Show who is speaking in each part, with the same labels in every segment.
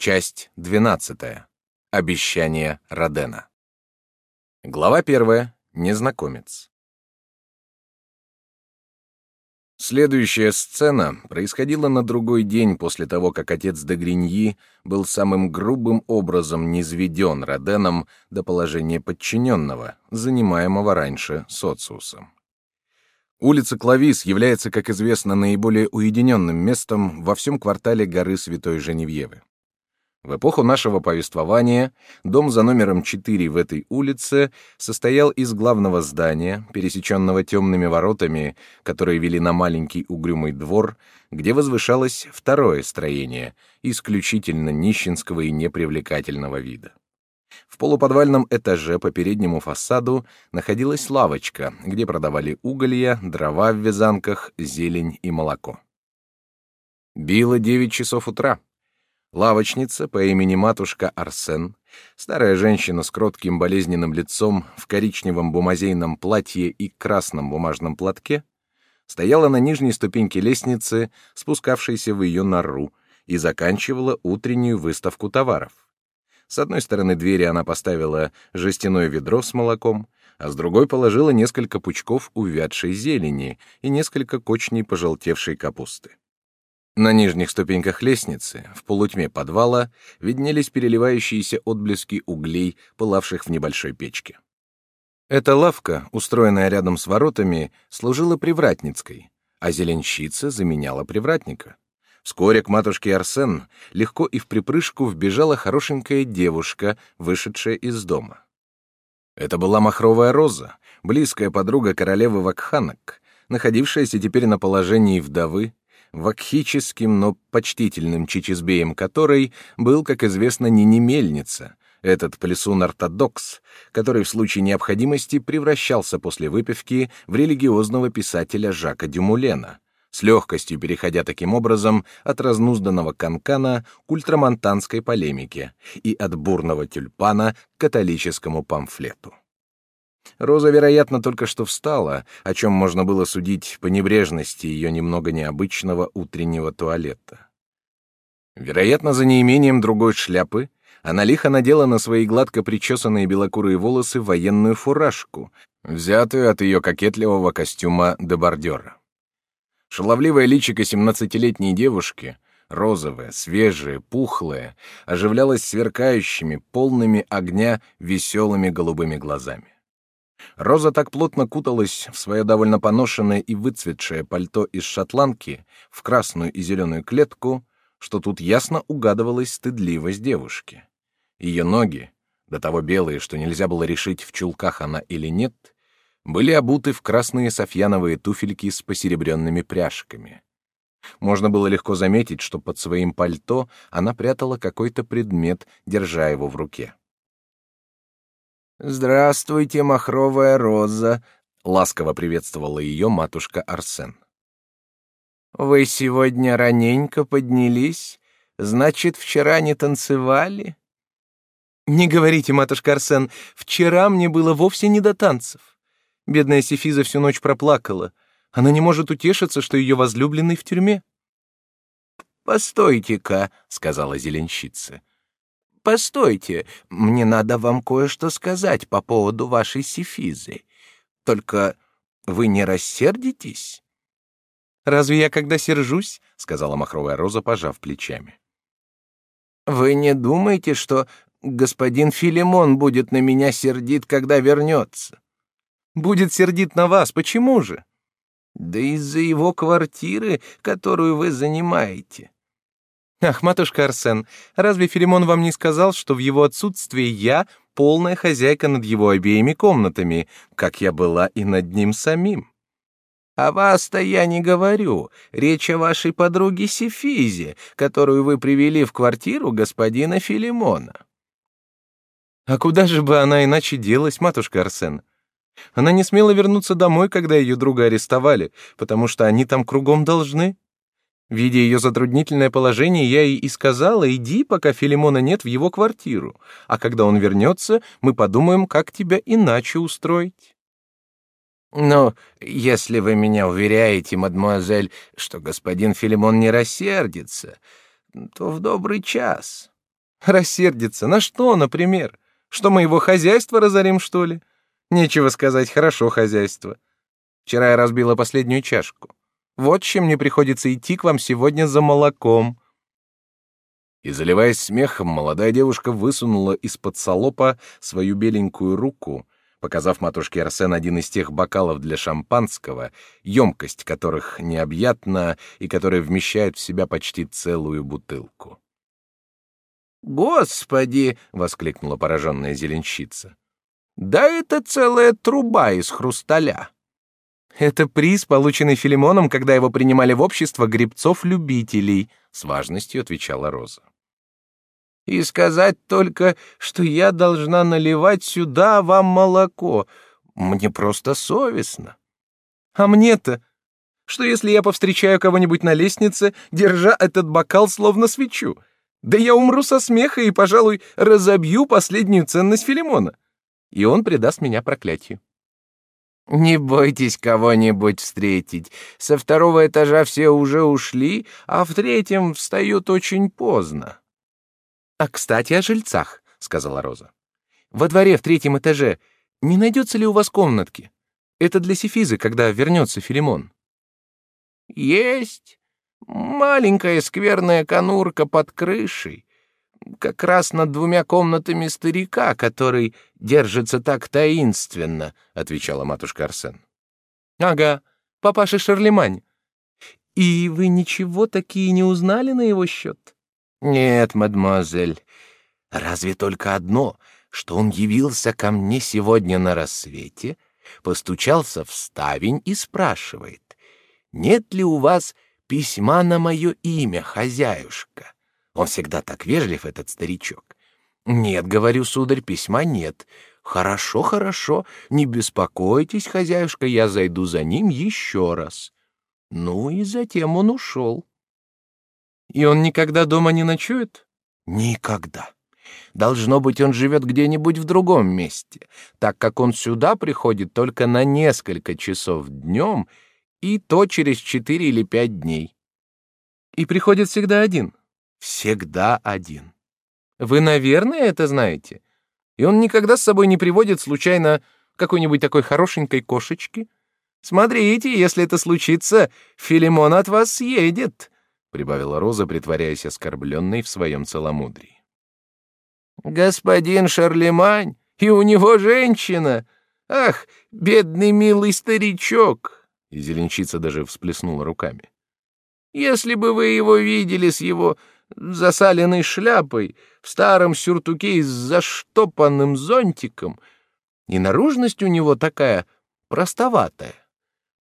Speaker 1: Часть 12. Обещание Родена. Глава 1. Незнакомец. Следующая сцена происходила на другой день после того, как отец де Гриньи был самым грубым образом низведен Роденом до положения подчиненного, занимаемого раньше социусом. Улица Клавис является, как известно, наиболее уединенным местом во всем квартале горы Святой Женевьевы. В эпоху нашего повествования дом за номером 4 в этой улице состоял из главного здания, пересеченного темными воротами, которые вели на маленький угрюмый двор, где возвышалось второе строение, исключительно нищенского и непривлекательного вида. В полуподвальном этаже по переднему фасаду находилась лавочка, где продавали уголья, дрова в вязанках, зелень и молоко. Било девять часов утра. Лавочница по имени матушка Арсен, старая женщина с кротким болезненным лицом в коричневом бумазейном платье и красном бумажном платке, стояла на нижней ступеньке лестницы, спускавшейся в ее нору, и заканчивала утреннюю выставку товаров. С одной стороны двери она поставила жестяное ведро с молоком, а с другой положила несколько пучков увядшей зелени и несколько кочней пожелтевшей капусты. На нижних ступеньках лестницы, в полутьме подвала, виднелись переливающиеся отблески углей, пылавших в небольшой печке. Эта лавка, устроенная рядом с воротами, служила привратницкой, а зеленщица заменяла привратника. Вскоре к матушке Арсен легко и в припрыжку вбежала хорошенькая девушка, вышедшая из дома. Это была махровая роза, близкая подруга королевы Вакханок, находившаяся теперь на положении вдовы, вакхическим, но почтительным чичизбеем которой был, как известно, не немельница, этот плесун-ортодокс, который в случае необходимости превращался после выпивки в религиозного писателя Жака Дюмулена, с легкостью переходя таким образом от разнузданного канкана к ультрамонтанской полемике и от бурного тюльпана к католическому памфлету. Роза, вероятно, только что встала, о чем можно было судить по небрежности ее немного необычного утреннего туалета. Вероятно, за неимением другой шляпы она лихо надела на свои гладко причесанные белокурые волосы военную фуражку, взятую от ее кокетливого костюма дебардера. Шаловливое личико семнадцатилетней девушки, розовое, свежее, пухлое, оживлялось сверкающими, полными огня, веселыми голубыми глазами. Роза так плотно куталась в свое довольно поношенное и выцветшее пальто из шотландки в красную и зеленую клетку, что тут ясно угадывалась стыдливость девушки. Ее ноги, до того белые, что нельзя было решить, в чулках она или нет, были обуты в красные софьяновые туфельки с посеребренными пряжками. Можно было легко заметить, что под своим пальто она прятала какой-то предмет, держа его в руке. «Здравствуйте, махровая роза!» — ласково приветствовала ее матушка Арсен. «Вы сегодня раненько поднялись? Значит, вчера не танцевали?» «Не говорите, матушка Арсен, вчера мне было вовсе не до танцев. Бедная Сефиза всю ночь проплакала. Она не может утешиться, что ее возлюбленный в тюрьме». «Постойте-ка», — сказала зеленщица. Постойте, мне надо вам кое-что сказать по поводу вашей сифизы. Только вы не рассердитесь? Разве я когда сержусь? сказала махровая роза, пожав плечами. Вы не думаете, что господин Филимон будет на меня сердит, когда вернется? Будет сердит на вас, почему же? Да из-за его квартиры, которую вы занимаете. Ах, матушка Арсен, разве Филимон вам не сказал, что в его отсутствии я полная хозяйка над его обеими комнатами, как я была и над ним самим? О вас-то я не говорю. Речь о вашей подруге Сефизе, которую вы привели в квартиру господина Филимона. А куда же бы она иначе делась, матушка Арсен? Она не смела вернуться домой, когда ее друга арестовали, потому что они там кругом должны. Видя ее затруднительное положение, я ей и сказала, иди, пока Филимона нет в его квартиру, а когда он вернется, мы подумаем, как тебя иначе устроить. Но если вы меня уверяете, мадемуазель, что господин Филимон не рассердится, то в добрый час.
Speaker 2: Рассердится. На что, например? Что мы его хозяйство разорим, что ли? Нечего сказать, хорошо хозяйство. Вчера я разбила последнюю чашку. Вот чем мне приходится идти к вам сегодня за молоком.
Speaker 1: И, заливаясь смехом, молодая девушка высунула из-под солопа свою беленькую руку, показав матушке Арсен один из тех бокалов для шампанского, емкость которых необъятна и которые вмещают в себя почти целую бутылку.
Speaker 2: «Господи!» — воскликнула пораженная зеленщица. «Да это целая труба из хрусталя!» «Это приз, полученный Филимоном, когда его принимали в общество грибцов-любителей», — с важностью отвечала Роза. «И сказать только, что я должна наливать сюда вам молоко. Мне просто совестно». «А мне-то? Что если я повстречаю кого-нибудь на лестнице, держа этот бокал словно свечу? Да я умру со смеха и, пожалуй, разобью последнюю ценность Филимона. И он предаст меня проклятию». Не бойтесь кого-нибудь встретить. Со второго этажа все уже ушли, а в третьем встают очень поздно. А, кстати, о жильцах, сказала Роза. Во дворе в третьем этаже не найдется ли у вас комнатки? Это для Сефизы, когда вернется Филимон. Есть маленькая скверная конурка под крышей как раз над двумя комнатами старика, который держится так таинственно, отвечала матушка Арсен. Ага, папаша Шарлемань. И вы ничего такие не узнали на его счет? Нет, мадемуазель. Разве только одно, что он явился ко мне сегодня на рассвете, постучался в ставень и спрашивает: "Нет ли у вас письма на мое имя, хозяюшка?" Он всегда так вежлив, этот старичок. Нет, говорю, сударь, письма нет. Хорошо, хорошо, не беспокойтесь, хозяюшка, я зайду за ним еще раз. Ну и затем он ушел. И он никогда дома не ночует? Никогда. Должно быть, он живет где-нибудь в другом месте, так как он сюда приходит только на несколько часов днем, и то через четыре или пять дней. И приходит всегда один всегда один. Вы, наверное, это знаете. И он никогда с собой не приводит случайно какой-нибудь такой хорошенькой кошечки. Смотрите, если это случится, Филимон от вас съедет, прибавила Роза, притворяясь оскорбленной в своем целомудрии. Господин Шарлемань, и у него женщина. Ах, бедный милый старичок. И зеленщица даже всплеснула руками. Если бы вы его видели с его засаленной шляпой, в старом сюртуке с заштопанным зонтиком, и наружность у него такая простоватая.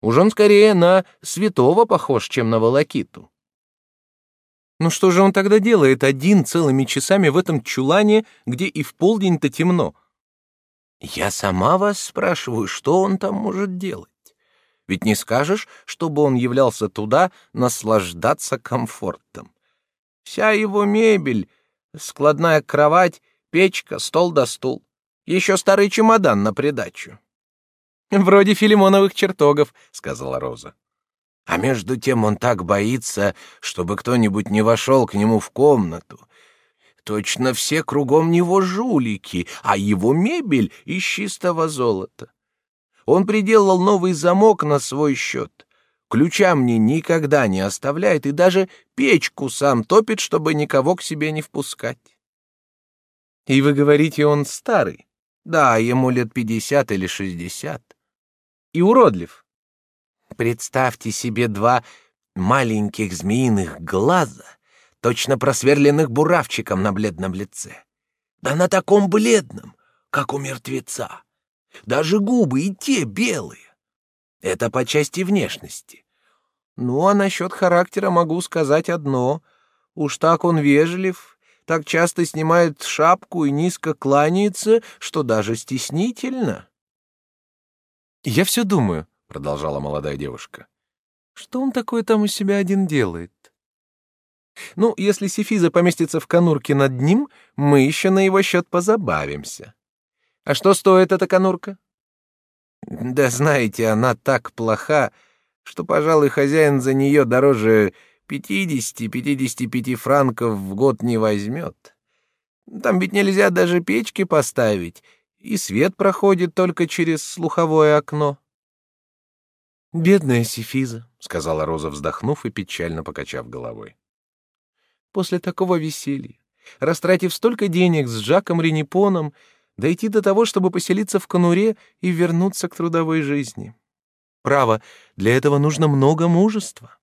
Speaker 2: Уж он скорее на святого похож, чем на волокиту. Ну что же он тогда делает один целыми часами в этом чулане, где и в полдень-то темно? Я сама вас спрашиваю, что он там может делать? Ведь не скажешь, чтобы он являлся туда наслаждаться комфортом. Вся его мебель, складная кровать, печка, стол да стул. Еще старый чемодан на придачу. «Вроде Филимоновых чертогов», — сказала Роза. «А между тем он так боится, чтобы кто-нибудь не вошел к нему в комнату. Точно все кругом него жулики, а его мебель из чистого золота. Он приделал новый замок на свой счет. Ключа мне никогда не оставляет и даже печку сам топит, чтобы никого к себе не впускать. И вы говорите, он старый? Да, ему лет пятьдесят или шестьдесят. И уродлив. Представьте себе два маленьких змеиных глаза, точно просверленных буравчиком на бледном лице. Да на таком бледном, как у мертвеца. Даже губы и те белые. Это по части внешности. Ну, а насчет характера могу сказать одно. Уж так он вежлив, так часто снимает шапку и низко кланяется, что даже стеснительно. «Я все думаю», — продолжала молодая девушка, — «что он такое там у себя один делает?» «Ну, если Сефиза поместится в конурке над ним, мы еще на его счет позабавимся. А что стоит эта конурка?» Да знаете, она так плоха, что, пожалуй, хозяин за нее дороже 50-55 франков в год не возьмет. Там ведь нельзя даже печки поставить, и свет проходит только через слуховое окно. Бедная Сифиза, сказала Роза, вздохнув и печально покачав головой. После такого веселья, растратив столько денег с Жаком Ренипоном, дойти до того, чтобы поселиться в конуре и вернуться к трудовой жизни. Право, для этого нужно много мужества.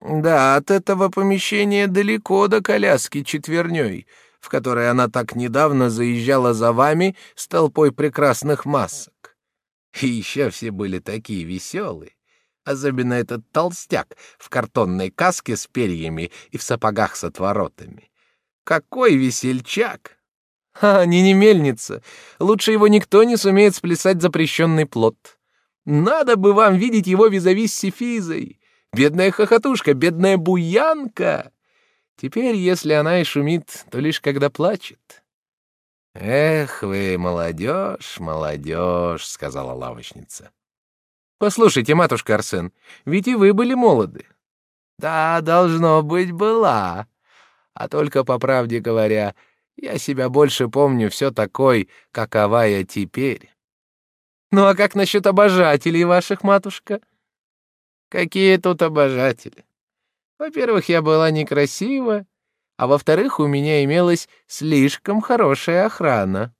Speaker 2: Да, от этого помещения далеко до коляски четверней, в которой она так недавно заезжала за вами с толпой прекрасных масок. И еще все были такие веселые, особенно этот толстяк в картонной каске с перьями и в сапогах с отворотами. Какой весельчак! А, не не мельница. Лучше его никто не сумеет сплясать запрещенный плод. Надо бы вам видеть его визави с Сефизой. Бедная хохотушка, бедная буянка. Теперь, если она и шумит, то лишь когда плачет. Эх вы, молодежь, молодежь, сказала лавочница. Послушайте, матушка Арсен, ведь и вы были молоды. Да, должно быть, была. А только по правде говоря, я себя больше помню все такой, какова я теперь. Ну а как насчет обожателей ваших, матушка? Какие тут обожатели? Во-первых, я была некрасива, а во-вторых, у меня имелась слишком хорошая охрана.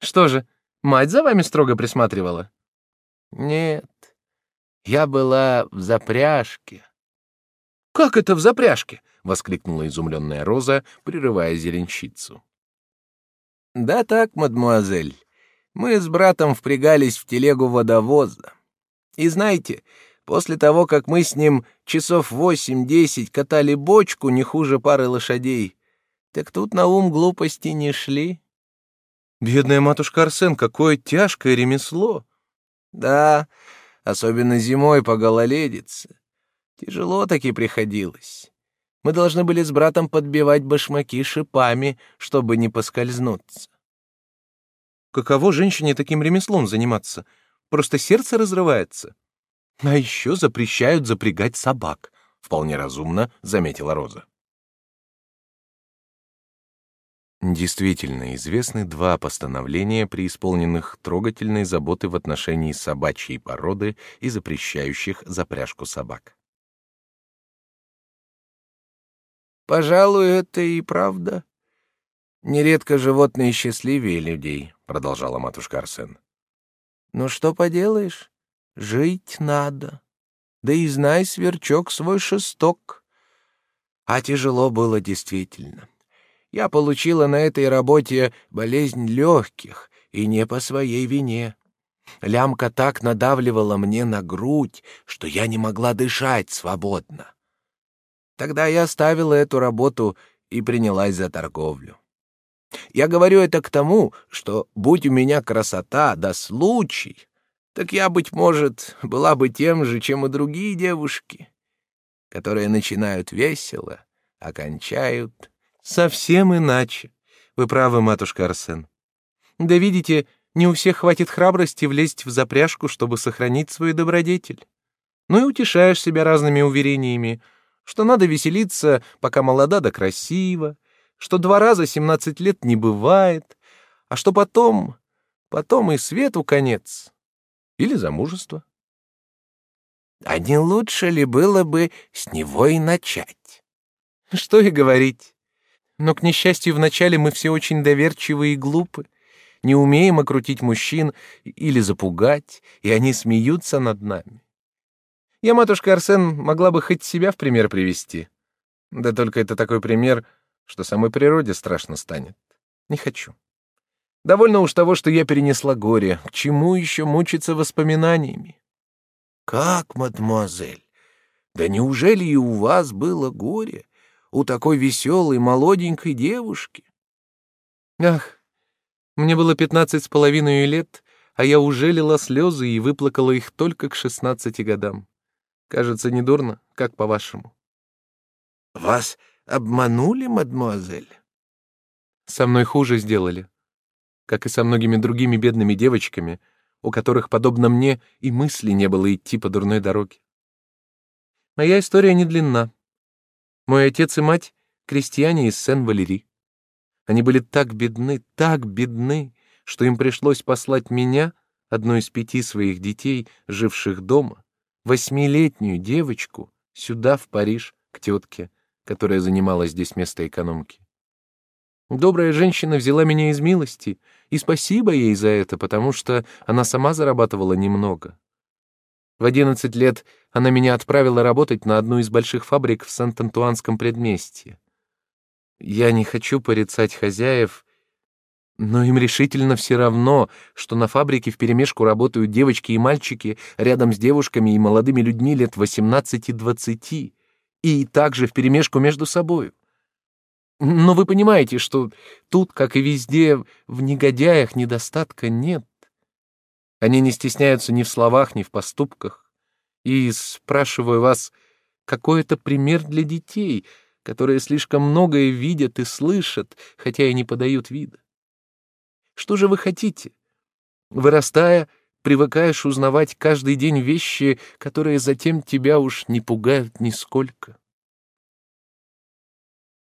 Speaker 2: Что же, мать за вами строго присматривала? Нет, я была в запряжке. Как это в запряжке? Воскликнула изумленная Роза, прерывая зеленщицу. Да так, мадмуазель. Мы с братом впрягались в телегу водовоза. И знаете, После того, как мы с ним часов восемь-десять катали бочку не хуже пары лошадей, так тут на ум глупости не шли. Бедная матушка Арсен, какое тяжкое ремесло. Да, особенно зимой по гололедице. Тяжело таки приходилось. Мы должны были с братом подбивать башмаки шипами, чтобы не поскользнуться. Каково женщине таким ремеслом заниматься? Просто сердце разрывается. А еще запрещают запрягать собак, вполне разумно заметила Роза. Действительно, известны два постановления, преисполненных трогательной заботы в отношении собачьей породы и запрещающих запряжку собак. Пожалуй, это и правда. Нередко животные счастливее людей, продолжала матушка Арсен. Но что поделаешь? Жить надо. Да и знай, сверчок, свой шесток. А тяжело было действительно. Я получила на этой работе болезнь легких, и не по своей вине. Лямка так надавливала мне на грудь, что я не могла дышать свободно. Тогда я оставила эту работу и принялась за торговлю. Я говорю это к тому, что, будь у меня красота да случай, так я, быть может, была бы тем же, чем и другие девушки, которые начинают весело, а кончают совсем иначе. Вы правы, матушка Арсен. Да видите, не у всех хватит храбрости влезть в запряжку, чтобы сохранить свою добродетель. Ну и утешаешь себя разными уверениями, что надо веселиться, пока молода да красива, что два раза семнадцать лет не бывает, а что потом, потом и свету конец. Или замужество. А не лучше ли было бы с него и начать? Что и говорить. Но, к несчастью, вначале мы все очень доверчивы и глупы, не умеем окрутить мужчин или запугать, и они смеются над нами. Я, матушка Арсен, могла бы хоть себя в пример привести. Да только это такой пример, что самой природе страшно станет. Не хочу. Довольно уж того, что я перенесла горе. К чему еще мучиться воспоминаниями? Как, мадемуазель? Да неужели и у вас было горе? У такой веселой, молоденькой девушки? Ах, мне было пятнадцать с половиной лет, а я уже лила слезы и выплакала их только к шестнадцати годам. Кажется, недурно, как по-вашему. Вас обманули, мадемуазель? Со мной хуже сделали как и со многими другими бедными девочками, у которых, подобно мне, и мысли не было идти по дурной дороге. Моя история не длинна. Мой отец и мать — крестьяне из Сен-Валери. Они были так бедны, так бедны, что им пришлось послать меня, одну из пяти своих детей, живших дома, восьмилетнюю девочку, сюда, в Париж, к тетке, которая занимала здесь место экономки. Добрая женщина взяла меня из милости, и спасибо ей за это, потому что она сама зарабатывала немного. В одиннадцать лет она меня отправила работать на одну из больших фабрик в Сент-Антуанском предместье. Я не хочу порицать хозяев, но им решительно все равно, что на фабрике вперемешку работают девочки и мальчики рядом с девушками и молодыми людьми лет 18-20, и также вперемешку между собой. Но вы понимаете, что тут, как и везде, в негодяях недостатка нет. Они не стесняются ни в словах, ни в поступках. И спрашиваю вас, какой это пример для детей, которые слишком многое видят и слышат, хотя и не подают вида? Что же вы хотите? Вырастая, привыкаешь узнавать каждый день вещи, которые затем тебя уж не пугают нисколько.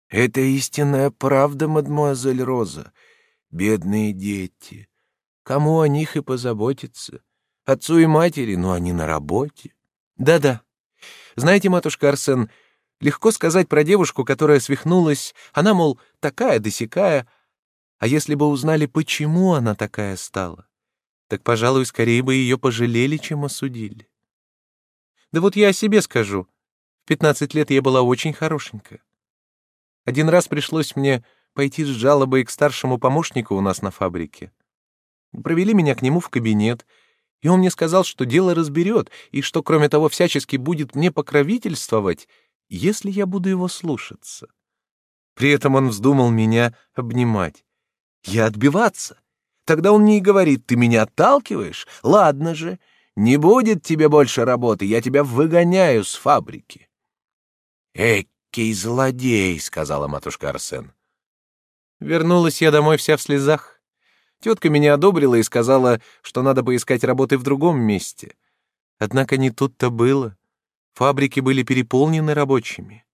Speaker 3: Это истинная правда, мадемуазель Роза. Бедные дети. Кому о них и позаботиться? Отцу и матери, но они на работе.
Speaker 2: Да-да. Знаете, матушка Арсен, легко сказать про девушку, которая свихнулась. Она, мол, такая да. А если бы узнали, почему она такая стала, так, пожалуй, скорее бы ее пожалели, чем осудили. Да вот я о себе скажу. В пятнадцать лет я была очень хорошенькая. Один раз пришлось мне пойти с жалобой к старшему помощнику у нас на фабрике. Провели меня к нему в кабинет, и он мне сказал, что дело разберет, и что, кроме того, всячески будет мне покровительствовать, если я буду его слушаться. При этом он вздумал меня обнимать. Я отбиваться. Тогда он мне и говорит, ты меня отталкиваешь? Ладно же, не будет тебе больше работы, я тебя выгоняю с фабрики.
Speaker 3: «Экий злодей!» — сказала матушка Арсен.
Speaker 2: Вернулась я домой вся в слезах. Тетка меня одобрила и сказала, что надо поискать работы в другом месте. Однако не тут-то было. Фабрики были переполнены рабочими.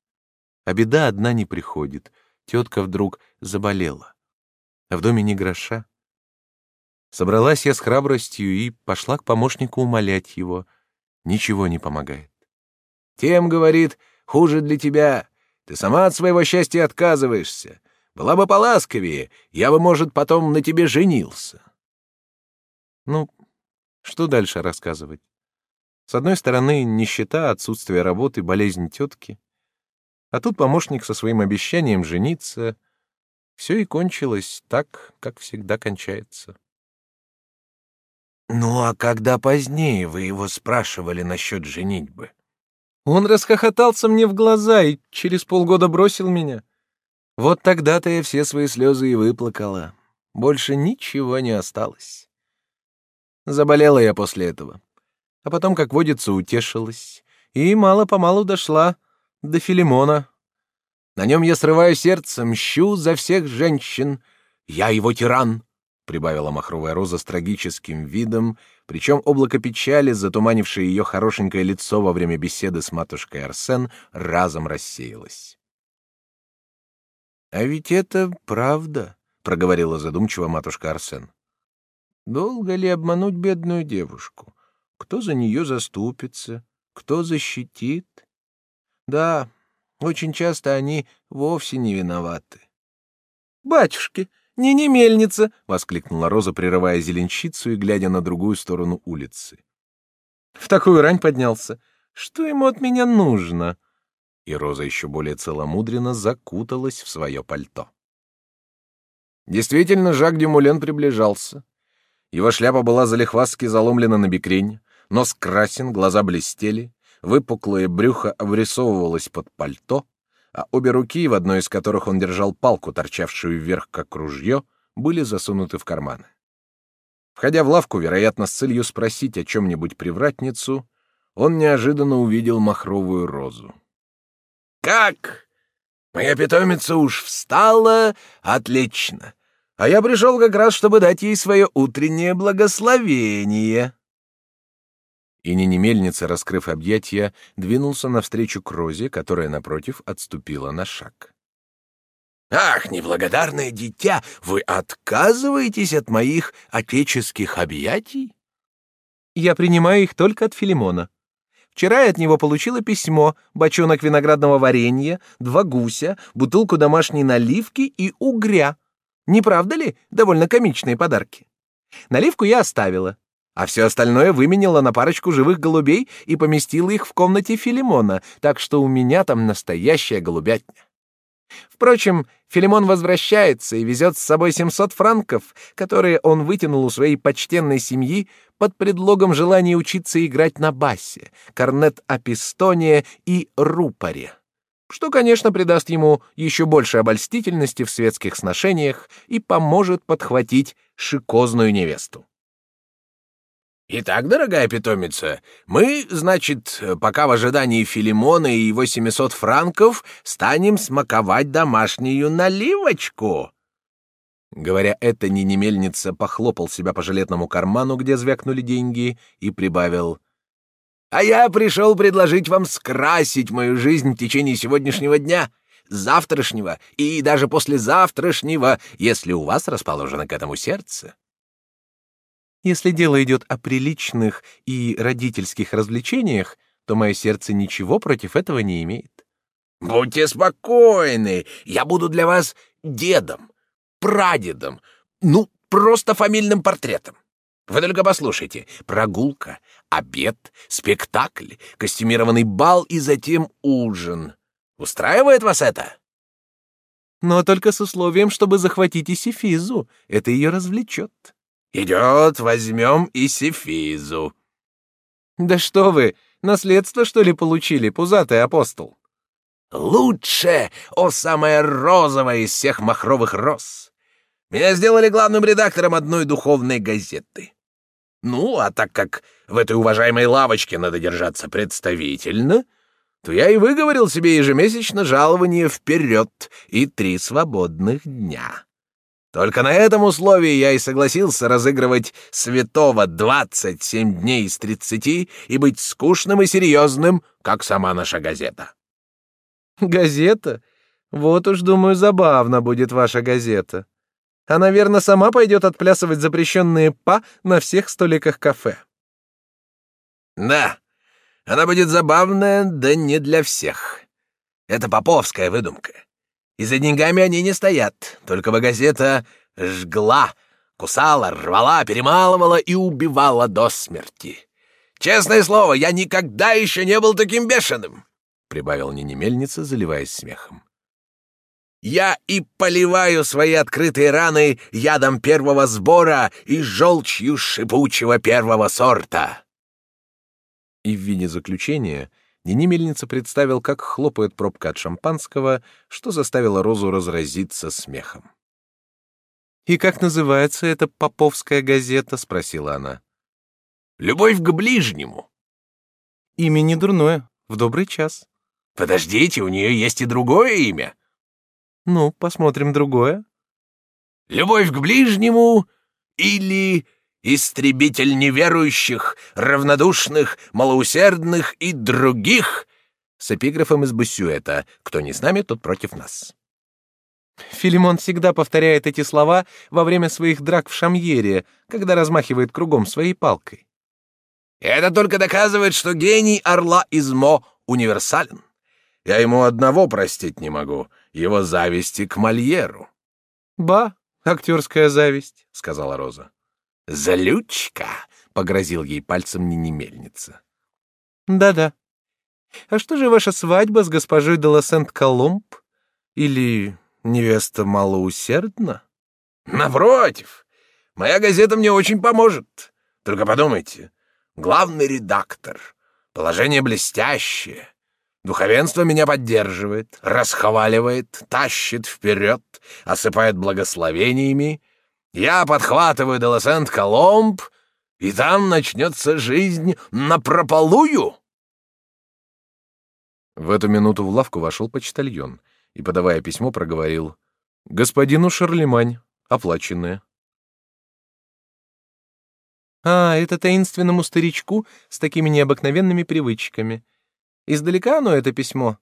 Speaker 2: А беда одна не приходит. Тетка вдруг заболела. А в доме ни гроша. Собралась я с храбростью и пошла к помощнику умолять его. Ничего не помогает.
Speaker 3: Тем, говорит, хуже для тебя. Ты сама от своего счастья отказываешься. Была бы поласковее, я бы, может, потом на тебе женился.
Speaker 2: Ну, что дальше рассказывать? С одной стороны, нищета, отсутствие работы, болезнь тетки. А тут помощник со своим обещанием жениться. Все и кончилось так, как всегда кончается.
Speaker 3: Ну, а когда позднее вы его спрашивали насчет женитьбы?
Speaker 2: Он расхохотался мне в глаза и через полгода бросил меня. Вот тогда-то я все свои слезы и выплакала. Больше ничего не осталось. Заболела я после этого. А потом, как водится, утешилась. И мало-помалу дошла до Филимона. На нем я срываю сердце, мщу за всех женщин. Я его тиран, — прибавила махровая роза с трагическим видом, причем облако печали, затуманившее ее хорошенькое лицо во время беседы с матушкой Арсен, разом рассеялось.
Speaker 3: А ведь это правда, проговорила задумчиво матушка Арсен. Долго ли обмануть бедную девушку? Кто за нее заступится? Кто защитит? Да, очень часто они вовсе не виноваты.
Speaker 2: Батюшки, не не мельница, воскликнула Роза, прерывая зеленщицу и глядя на другую сторону улицы. В такую рань поднялся. Что ему от меня нужно? и Роза еще более целомудренно закуталась в свое пальто. Действительно, Жак Дюмулен приближался. Его шляпа была залихвастски заломлена на бекрень, нос красен, глаза блестели, выпуклое брюхо обрисовывалось под пальто, а обе руки, в одной из которых он держал палку, торчавшую вверх как ружье, были засунуты в карманы. Входя в лавку, вероятно, с целью спросить о чем-нибудь привратницу, он неожиданно увидел махровую розу.
Speaker 3: Как? Моя питомица уж встала? Отлично. А я пришел как раз, чтобы дать ей свое утреннее благословение.
Speaker 2: И Нинемельница, раскрыв объятия, двинулся навстречу к Розе, которая, напротив, отступила на шаг.
Speaker 3: Ах, неблагодарное дитя, вы отказываетесь от моих отеческих объятий?
Speaker 2: Я принимаю их только от Филимона. Вчера я от него получила письмо, бочонок виноградного варенья, два гуся, бутылку домашней наливки и угря. Не правда ли? Довольно комичные подарки. Наливку я оставила, а все остальное выменила на парочку живых голубей и поместила их в комнате Филимона, так что у меня там настоящая голубятня. Впрочем, Филимон возвращается и везет с собой 700 франков, которые он вытянул у своей почтенной семьи под предлогом желания учиться играть на басе, корнет-апистоне и рупоре. Что, конечно, придаст ему еще больше обольстительности в светских сношениях и поможет подхватить шикозную невесту.
Speaker 3: Итак, дорогая питомица, мы, значит, пока в ожидании Филимона и его 700 франков, станем смаковать домашнюю наливочку.
Speaker 1: Говоря это, Нинемельница похлопал себя по жилетному карману, где звякнули деньги, и прибавил.
Speaker 3: «А я пришел предложить вам скрасить мою жизнь в течение сегодняшнего дня, завтрашнего и даже послезавтрашнего, если у вас расположено к этому сердце».
Speaker 2: Если дело идет о приличных и родительских развлечениях, то мое сердце ничего против этого не имеет.
Speaker 3: Будьте спокойны, я буду для вас дедом, прадедом, ну, просто фамильным портретом. Вы только послушайте. Прогулка, обед, спектакль, костюмированный бал и затем ужин. Устраивает вас это?
Speaker 2: Но только с условием, чтобы захватить и Сифизу. Это ее развлечет.
Speaker 3: Идет, возьмем и Сифизу.
Speaker 2: Да что вы, наследство, что ли, получили, пузатый апостол?
Speaker 3: Лучше, о, самая розовая из всех махровых роз. Меня сделали главным редактором одной духовной газеты. Ну, а так как в этой уважаемой лавочке надо держаться представительно, то я и выговорил себе ежемесячно жалование вперед и три свободных дня. Только на этом условии я и согласился разыгрывать святого 27 дней из 30 и быть скучным и серьезным, как сама наша газета.
Speaker 2: Газета? Вот уж, думаю, забавно будет ваша газета. Она, верно, сама пойдет отплясывать запрещенные па на всех столиках кафе.
Speaker 3: Да, она будет забавная, да не для всех. Это поповская выдумка. И за деньгами они не стоят, только бы газета жгла, кусала, рвала, перемалывала и убивала до смерти. Честное слово, я никогда еще не был таким бешеным, — прибавил Нинемельница, заливаясь смехом. Я и поливаю свои открытые раны ядом первого сбора и желчью шипучего первого сорта.
Speaker 1: И в виде заключения — Нини Мельница представил, как хлопает пробка от шампанского, что заставило Розу разразиться смехом.
Speaker 2: «И как называется эта поповская газета?» — спросила она.
Speaker 3: «Любовь к ближнему».
Speaker 2: «Имя не дурное, в добрый час».
Speaker 3: «Подождите, у нее есть и другое имя».
Speaker 2: «Ну, посмотрим другое».
Speaker 3: «Любовь к ближнему» или истребитель неверующих, равнодушных, малоусердных и других, с эпиграфом из Буссюэта «Кто не с нами, тот против нас».
Speaker 2: Филимон всегда повторяет эти слова во время своих драк в Шамьере, когда размахивает кругом своей палкой.
Speaker 3: Это только доказывает, что гений орла из Мо универсален. Я ему одного простить не могу, его зависти к Мольеру.
Speaker 2: «Ба, актерская зависть», — сказала Роза.
Speaker 3: «Залючка!» — погрозил ей пальцем Нинемельница.
Speaker 2: «Да-да. А что же ваша свадьба с госпожой де Сент-Колумб? Или невеста малоусердна?»
Speaker 3: «Напротив, моя газета мне очень поможет. Только подумайте, главный редактор, положение блестящее». Духовенство меня поддерживает, расхваливает, тащит вперед, осыпает благословениями, я подхватываю Делосент Коломб, и там начнется жизнь напропалую.
Speaker 1: В эту минуту в лавку вошел почтальон и, подавая письмо, проговорил «Господину Шарлемань, оплаченное».
Speaker 2: «А, это таинственному старичку с такими необыкновенными привычками. Издалека оно, это письмо?»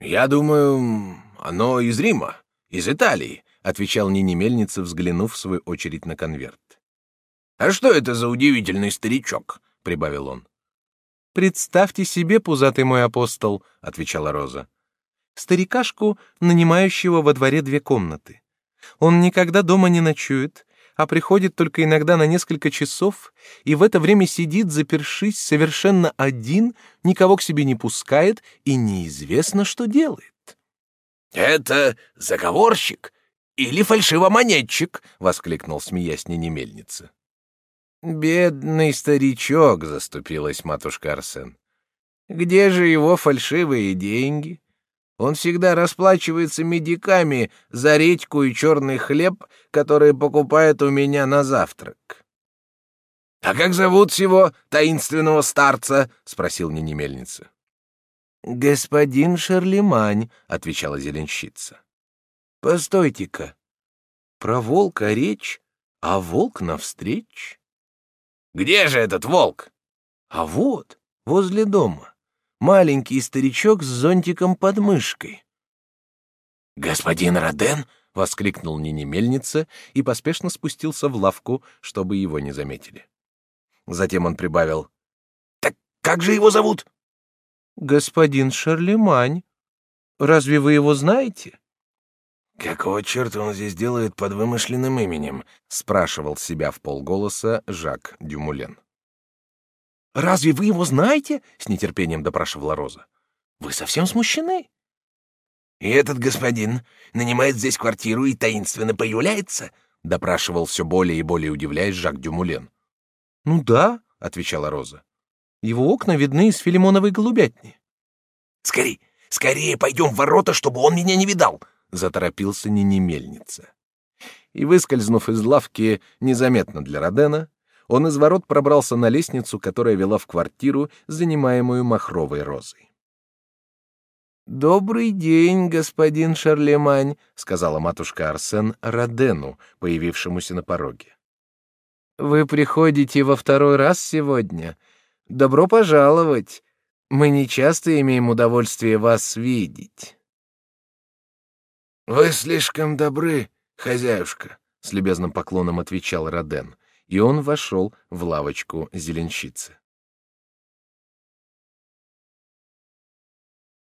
Speaker 3: «Я думаю, оно из Рима,
Speaker 1: из Италии, отвечал Нини Мельница, взглянув в свою очередь на конверт. А что это за удивительный старичок? прибавил он.
Speaker 2: Представьте себе, пузатый мой апостол, отвечала Роза. Старикашку, нанимающего во дворе две комнаты. Он никогда дома не ночует, а приходит только иногда на несколько часов и в это время сидит, запершись, совершенно один, никого к себе не пускает и неизвестно, что делает.
Speaker 1: «Это заговорщик или фальшивомонетчик!» — воскликнул, смеясь Ненемельница.
Speaker 3: «Бедный старичок!» — заступилась матушка Арсен. «Где же его фальшивые деньги? Он всегда расплачивается медиками за редьку и черный хлеб, которые покупает у меня на завтрак».
Speaker 1: «А как зовут всего таинственного старца?» — спросил Ненемельница.
Speaker 3: «Господин Шарлемань», — отвечала зеленщица. «Постойте-ка, про волка речь, а волк навстреч?»
Speaker 1: «Где же этот волк?»
Speaker 3: «А вот, возле дома маленький старичок с зонтиком под мышкой.
Speaker 1: «Господин Роден!»
Speaker 3: — воскликнул Нини Мельница и поспешно спустился в лавку, чтобы его не заметили. Затем он прибавил.
Speaker 1: «Так как же его зовут?»
Speaker 2: «Господин Шарлемань. Разве вы его знаете?»
Speaker 3: «Какого черта он здесь делает под вымышленным именем?» — спрашивал себя в полголоса Жак Дюмулен.
Speaker 2: Разве вы его знаете? с нетерпением допрашивала Роза. Вы совсем смущены?
Speaker 1: И этот господин нанимает здесь квартиру и таинственно появляется? допрашивал все более и более удивляясь Жак Дюмулен.
Speaker 2: Ну да, отвечала Роза. Его окна видны из Филимоновой голубятни.
Speaker 1: Скорей, скорее пойдем в ворота, чтобы он меня не видал, заторопился Нини Мельница.
Speaker 3: И выскользнув из лавки незаметно для Родена, он из ворот пробрался на лестницу, которая вела в квартиру, занимаемую махровой розой. «Добрый день, господин Шарлемань», — сказала матушка Арсен Родену, появившемуся на пороге. «Вы приходите во второй раз сегодня. Добро пожаловать. Мы не часто имеем удовольствие вас видеть».
Speaker 1: «Вы слишком добры, хозяюшка», — с любезным поклоном отвечал Роден и он вошел в лавочку зеленщицы.